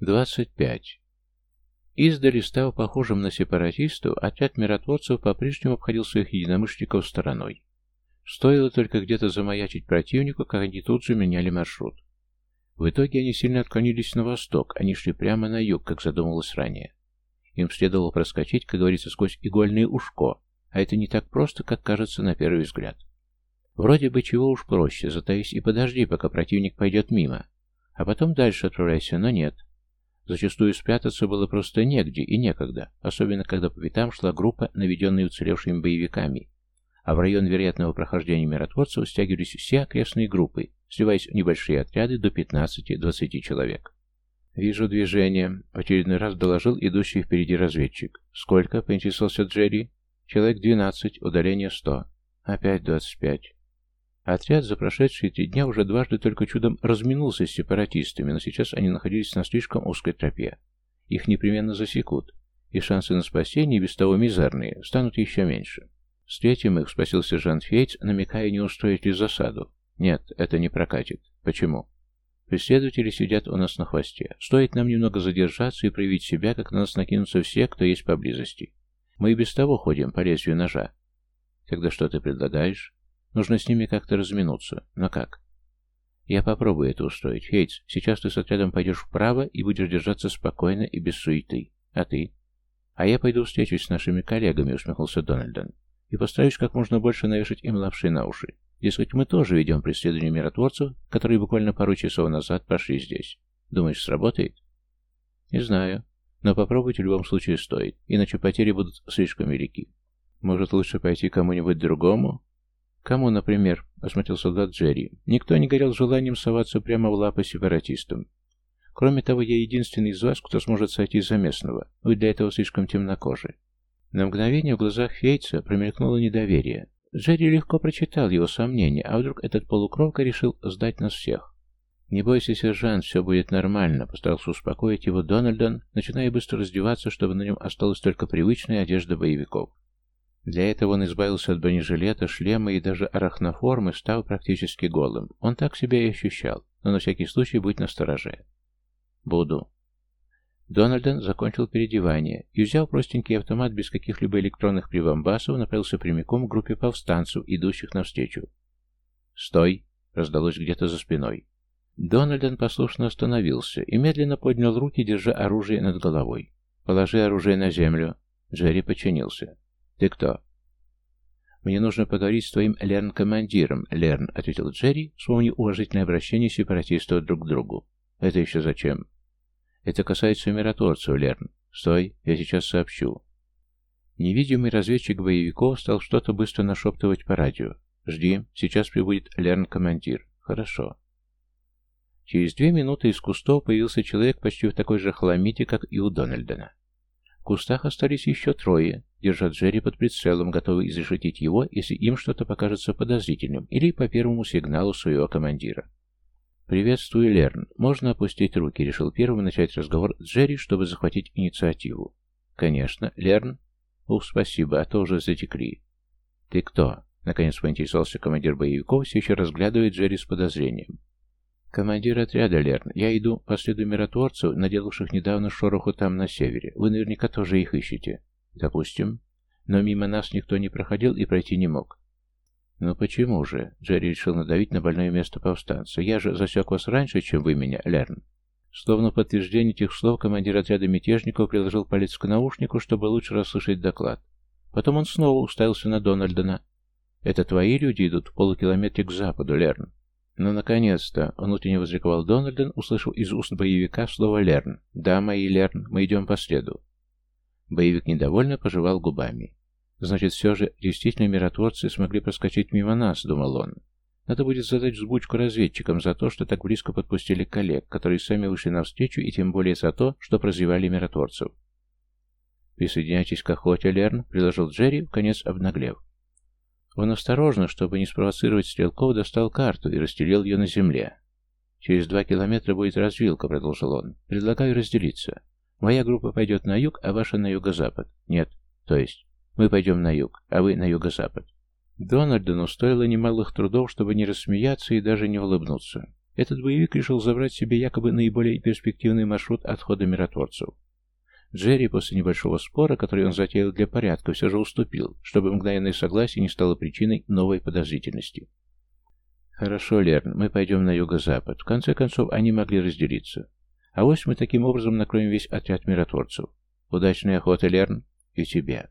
25. Издали став похожим на сепаратистов, отряд миротворцев по-прежнему обходил своих единомышленников стороной. Стоило только где-то замаячить противнику, как они тут же меняли маршрут. В итоге они сильно отклонились на восток, они шли прямо на юг, как задумывалось ранее. Им следовало проскочить, как говорится, сквозь игольное ушко, а это не так просто, как кажется на первый взгляд. Вроде бы чего уж проще, затаись и подожди, пока противник пойдет мимо, а потом дальше отправляйся, но нет. Зачастую спрятаться было просто негде и некогда, особенно когда по пятам шла группа, наведенная уцелевшими боевиками, а в район вероятного прохождения миротворцев стягивались все окрестные группы, сливаясь в небольшие отряды до 15-20 человек. «Вижу движение», — в очередной раз доложил идущий впереди разведчик. «Сколько?» — поинтересовался Джерри. «Человек 12, удаление 100. Опять 25». Отряд за прошедшие три дня уже дважды только чудом разминулся с сепаратистами, но сейчас они находились на слишком узкой тропе. Их непременно засекут, и шансы на спасение, без того мизерные, станут еще меньше. «Встретим их», — спросил сержант Фейтс, намекая, не устроить ли засаду. «Нет, это не прокатит. Почему?» «Преследователи сидят у нас на хвосте. Стоит нам немного задержаться и проявить себя, как на нас накинутся все, кто есть поблизости. Мы и без того ходим по лезвию ножа». «Тогда что ты предлагаешь?» Нужно с ними как-то разминуться. Но как? Я попробую это устроить. Фейтс, сейчас ты с отрядом пойдешь вправо и будешь держаться спокойно и без суеты. А ты? А я пойду встречусь с нашими коллегами, усмехнулся Дональдон. И постараюсь как можно больше навешать им лапши на уши. Дескать, мы тоже ведем преследование миротворцев, которые буквально пару часов назад прошли здесь. Думаешь, сработает? Не знаю. Но попробовать в любом случае стоит, иначе потери будут слишком велики. Может, лучше пойти кому-нибудь другому? «Кому, например?» — осмотрел солдат Джерри. «Никто не горел желанием соваться прямо в лапы сепаратистам. Кроме того, я единственный из вас, кто сможет сойти за местного. Вы для этого слишком темнокожи». На мгновение в глазах Фейца промелькнуло недоверие. Джерри легко прочитал его сомнения, а вдруг этот полукровка решил сдать нас всех. «Не бойся, сержант, все будет нормально», — постарался успокоить его Дональдон, начиная быстро раздеваться, чтобы на нем осталась только привычная одежда боевиков. Для этого он избавился от бронежилета, шлема и даже арахноформы, став практически голым. Он так себя и ощущал, но на всякий случай будь настороже. «Буду». Дональден закончил переодевание и, взяв простенький автомат без каких-либо электронных прибамбасов, направился прямиком к группе повстанцев, идущих навстречу. «Стой!» — раздалось где-то за спиной. Дональден послушно остановился и медленно поднял руки, держа оружие над головой. «Положи оружие на землю». Джерри подчинился. «Ты кто?» «Мне нужно поговорить с твоим Лерн-командиром, Лерн», — ответил Джерри, вспомнив уважительное обращение сепаратистов друг к другу. «Это еще зачем?» «Это касается миротворцев, Лерн. Стой, я сейчас сообщу». Невидимый разведчик боевиков стал что-то быстро нашептывать по радио. «Жди, сейчас прибудет Лерн-командир». «Хорошо». Через две минуты из кустов появился человек почти в такой же хламите, как и у Дональдена. В кустах остались еще трое, держа Джерри под прицелом, готовый изрешетить его, если им что-то покажется подозрительным, или по первому сигналу своего командира. «Приветствую, Лерн. Можно опустить руки?» — решил первым начать разговор Джерри, чтобы захватить инициативу. «Конечно. Лерн?» «Ух, спасибо, а то уже затекли». «Ты кто?» — наконец поинтересовался командир боевиков, все еще разглядывая Джерри с подозрением. «Командир отряда, Лерн, я иду по следу миротворцев, наделавших недавно шороху там на севере. Вы наверняка тоже их ищете». «Допустим. Но мимо нас никто не проходил и пройти не мог». «Ну почему же?» — Джерри решил надавить на больное место повстанца. «Я же засек вас раньше, чем вы меня, Лерн». Словно подтверждение этих слов, командир отряда мятежников приложил палец к наушнику, чтобы лучше расслышать доклад. Потом он снова уставился на Дональдона. «Это твои люди идут в полукилометре к западу, Лерн?» «Ну, наконец-то!» — внутренне возликовал Дональден, услышав из уст боевика слово «Лерн». «Да, мои Лерн, мы идем по следу». Боевик недовольно пожевал губами. «Значит, все же действительно миротворцы смогли проскочить мимо нас», — думал он. «Надо будет задать взбучку разведчикам за то, что так близко подпустили коллег, которые сами вышли навстречу, и тем более за то, что прозевали миротворцев». «Присоединяйтесь к охоте, Лерн», — предложил Джерри, в конец обнаглев. Он осторожно, чтобы не спровоцировать стрелков, достал карту и расстелил ее на земле. «Через два километра будет развилка», — продолжил он. «Предлагаю разделиться. Моя группа пойдет на юг, а ваша на юго-запад. Нет, то есть, мы пойдем на юг, а вы на юго-запад». Дональдону стоило немалых трудов, чтобы не рассмеяться и даже не улыбнуться. Этот боевик решил забрать себе якобы наиболее перспективный маршрут отхода миротворцев. Джерри после небольшого спора, который он затеял для порядка, все же уступил, чтобы мгновенное согласие не стало причиной новой подозрительности. «Хорошо, Лерн, мы пойдем на юго-запад. В конце концов, они могли разделиться. А вось мы таким образом накроем весь отряд миротворцев. Удачной охоты, Лерн, и тебе».